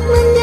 menemani